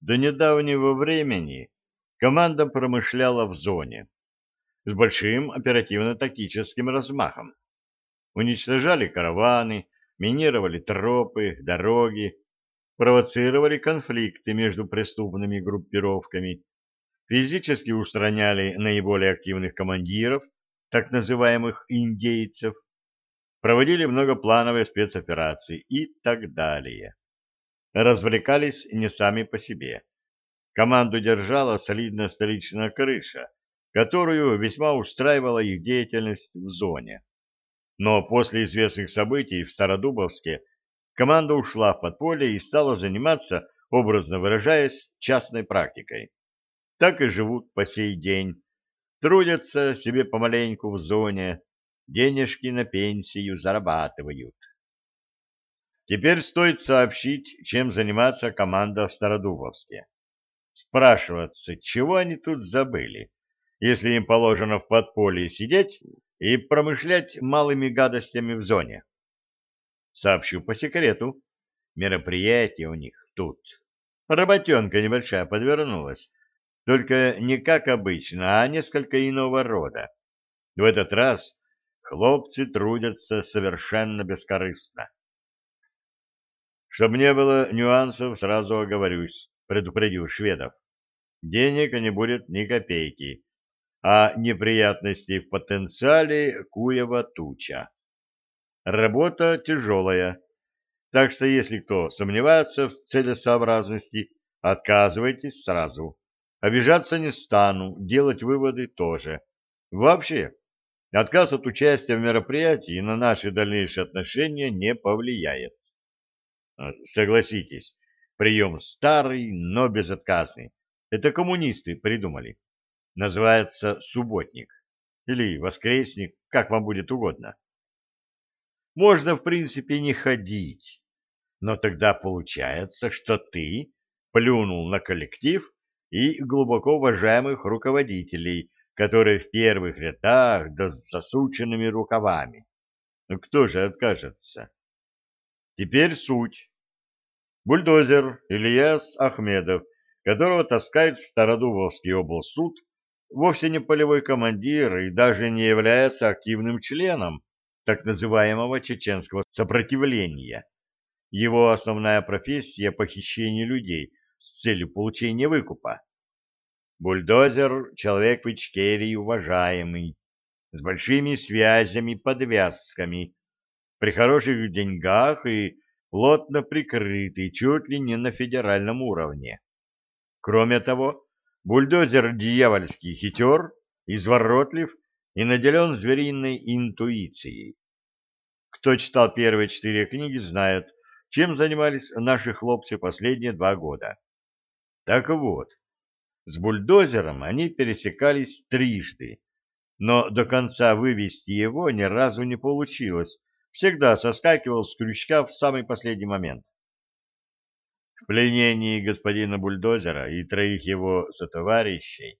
До недавнего времени команда промышляла в зоне с большим оперативно-тактическим размахом. Уничтожали караваны, минировали тропы, дороги, провоцировали конфликты между преступными группировками, физически устраняли наиболее активных командиров, так называемых индейцев, проводили многоплановые спецоперации и так далее. Развлекались не сами по себе. Команду держала солидная столичная крыша, которую весьма устраивала их деятельность в зоне. Но после известных событий в Стародубовске команда ушла в подполье и стала заниматься, образно выражаясь, частной практикой. Так и живут по сей день. Трудятся себе помаленьку в зоне, денежки на пенсию зарабатывают. Теперь стоит сообщить, чем занимается команда в Стародубовске. Спрашиваться, чего они тут забыли, если им положено в подполье сидеть и промышлять малыми гадостями в зоне. Сообщу по секрету. Мероприятие у них тут. Работенка небольшая подвернулась. Только не как обычно, а несколько иного рода. В этот раз хлопцы трудятся совершенно бескорыстно. Чтобы не было нюансов, сразу оговорюсь, предупредил шведов. Денег не будет ни копейки, а неприятностей в потенциале куева туча. Работа тяжелая, так что если кто сомневается в целесообразности, отказывайтесь сразу. Обижаться не стану, делать выводы тоже. Вообще, отказ от участия в мероприятии на наши дальнейшие отношения не повлияет. Согласитесь, прием старый, но безотказный. Это коммунисты придумали. Называется субботник. Или воскресник, как вам будет угодно можно, в принципе, не ходить. Но тогда получается, что ты плюнул на коллектив и глубоко уважаемых руководителей, которые в первых рядах да с засученными рукавами. Ну кто же откажется? Теперь суть. Бульдозер Ильяс Ахмедов, которого таскают в Стародубовский облсуд, вовсе не полевой командир и даже не является активным членом так называемого чеченского сопротивления. Его основная профессия – похищение людей с целью получения выкупа. Бульдозер – человек в Ичкерии уважаемый, с большими связями, подвязками, при хороших деньгах и плотно прикрытый чуть ли не на федеральном уровне. Кроме того, бульдозер дьявольский хитер, изворотлив и наделен звериной интуицией. Кто читал первые четыре книги, знает, чем занимались наши хлопцы последние два года. Так вот, с бульдозером они пересекались трижды, но до конца вывести его ни разу не получилось, всегда соскакивал с крючка в самый последний момент. В пленении господина бульдозера и троих его сотоварищей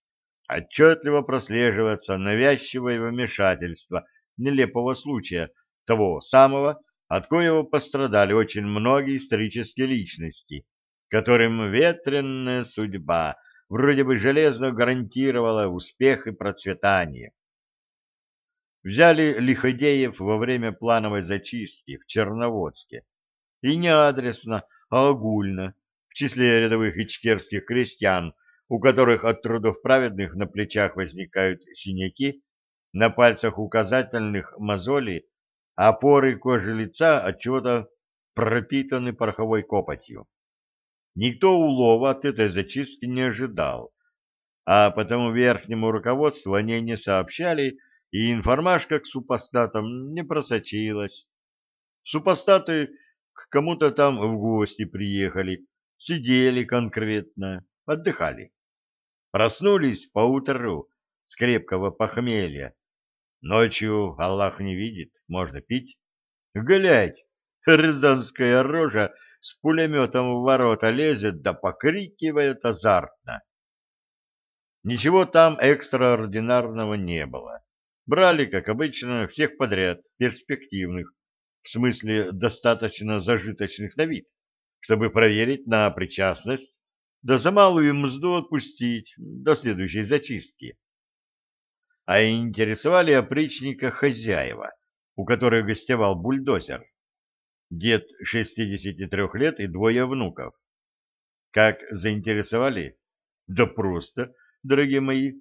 отчетливо прослеживается навязчивое вмешательство нелепого случая, того самого, от коего пострадали очень многие исторические личности, которым ветренная судьба вроде бы железно гарантировала успех и процветание. Взяли Лиходеев во время плановой зачистки в Черноводске. И не адресно, а огульно, в числе рядовых ичкерских крестьян, у которых от трудов праведных на плечах возникают синяки, на пальцах указательных мозоли, а поры кожи лица от чего-то пропитаны пороховой копотью. Никто улова от этой зачистки не ожидал, а потому верхнему руководству они не сообщали, и информашка к супостатам не просочилась. Супостаты к кому-то там в гости приехали, сидели конкретно, отдыхали. Проснулись поутру с крепкого похмелья. Ночью Аллах не видит, можно пить. Глядь, рязанская рожа с пулеметом в ворота лезет да покрикивает азартно. Ничего там экстраординарного не было. Брали, как обычно, всех подряд, перспективных, в смысле достаточно зажиточных на вид, чтобы проверить на причастность да за малую мзду отпустить до следующей зачистки. А интересовали опричника хозяева, у которых гостевал бульдозер. Дед 63 лет и двое внуков. Как заинтересовали? Да просто, дорогие мои.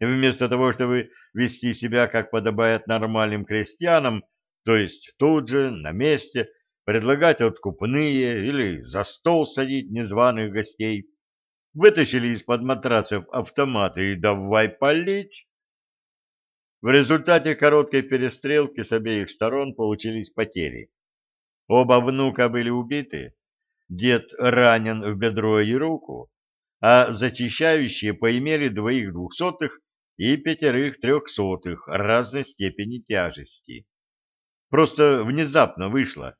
Вместо того, чтобы вести себя, как подобает нормальным крестьянам, то есть тут же, на месте, предлагать откупные или за стол садить незваных гостей, вытащили из-под матрацев автоматы и давай палить. В результате короткой перестрелки с обеих сторон получились потери. Оба внука были убиты, дед ранен в бедро и руку, а зачищающие поимели двоих двухсотых и пятерых трехсотых разной степени тяжести. Просто внезапно вышло,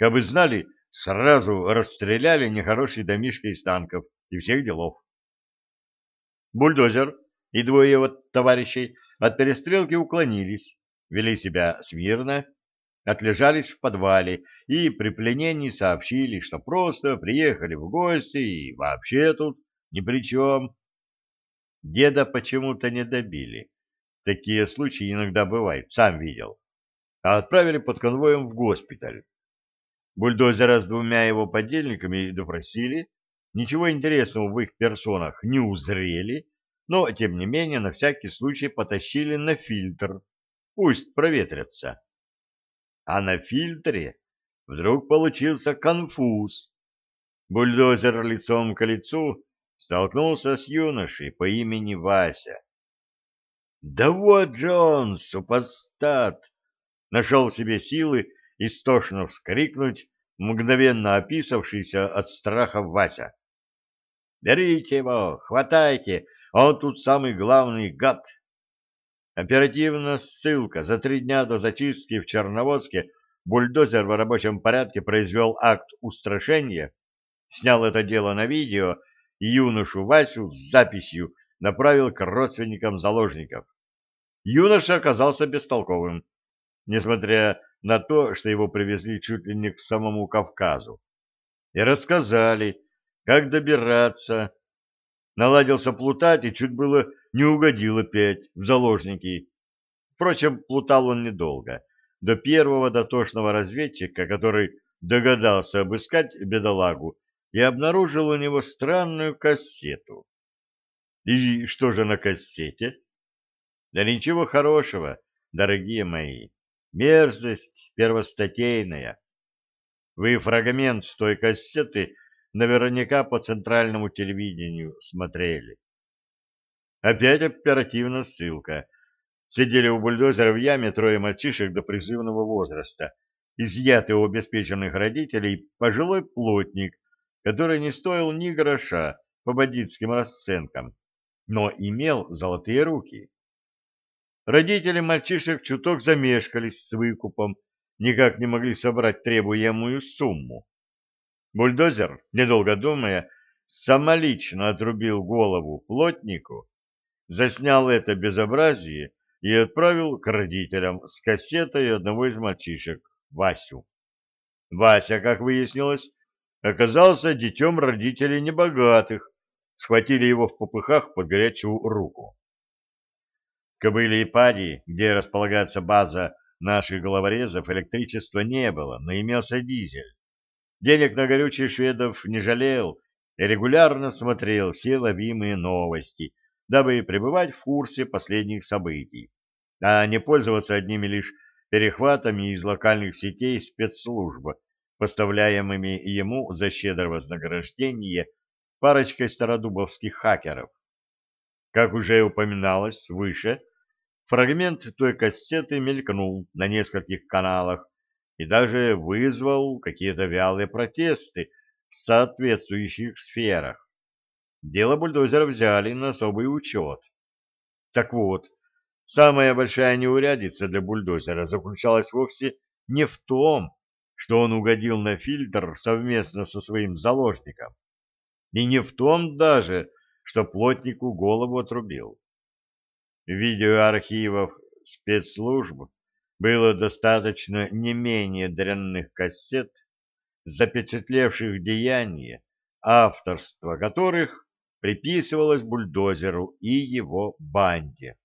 как бы знали, сразу расстреляли нехороший домишко из танков и всех делов. Бульдозер и двое его товарищей от перестрелки уклонились, вели себя смирно, отлежались в подвале и при пленении сообщили, что просто приехали в гости и вообще тут ни при чем. Деда почему-то не добили. Такие случаи иногда бывают, сам видел. А отправили под конвоем в госпиталь. Бульдозера с двумя его подельниками допросили, ничего интересного в их персонах не узрели, но, тем не менее, на всякий случай потащили на фильтр. Пусть проветрятся. А на фильтре вдруг получился конфуз. Бульдозер лицом к лицу столкнулся с юношей по имени Вася. «Да вот же он, супостат!» Нашел в себе силы истошно вскрикнуть мгновенно описавшийся от страха Вася. «Берите его, хватайте, он тут самый главный гад!» Оперативно ссылка. За три дня до зачистки в Черноводске бульдозер в рабочем порядке произвел акт устрашения, снял это дело на видео юношу Васю с записью направил к родственникам заложников. Юноша оказался бестолковым, несмотря на то, что его привезли чуть ли не к самому Кавказу. И рассказали, как добираться. Наладился плутать и чуть было не угодил опять в заложники. Впрочем, плутал он недолго. До первого дотошного разведчика, который догадался обыскать бедолагу и обнаружил у него странную кассету. И что же на кассете? Да ничего хорошего, дорогие мои. Мерзость первостатейная. Вы фрагмент с той кассеты наверняка по центральному телевидению смотрели. Опять оперативно ссылка. Сидели у бульдозера в яме трое мальчишек до призывного возраста, изъятый у обеспеченных родителей пожилой плотник, который не стоил ни гроша по бандитским расценкам, но имел золотые руки. Родители мальчишек чуток замешкались с выкупом, никак не могли собрать требуемую сумму. Бульдозер, недолго думая, самолично отрубил голову плотнику, заснял это безобразие и отправил к родителям с кассетой одного из мальчишек, Васю. Вася, как выяснилось, оказался детем родителей небогатых, схватили его в попыхах под горячую руку. Кобыли и Пади, где располагается база наших головорезов, электричества не было, но имелся дизель. Денег на горючий шведов не жалел и регулярно смотрел все ловимые новости, дабы пребывать в курсе последних событий, а не пользоваться одними лишь перехватами из локальных сетей спецслужб, поставляемыми ему за щедрое вознаграждение парочкой стародубовских хакеров. Как уже упоминалось выше, Фрагмент той кассеты мелькнул на нескольких каналах и даже вызвал какие-то вялые протесты в соответствующих сферах. Дело бульдозера взяли на особый учет. Так вот, самая большая неурядица для бульдозера заключалась вовсе не в том, что он угодил на фильтр совместно со своим заложником, и не в том даже, что плотнику голову отрубил видеоархивов спецслужб было достаточно не менее дрянных кассет, запечатлевших деяния, авторство которых приписывалось бульдозеру и его банде.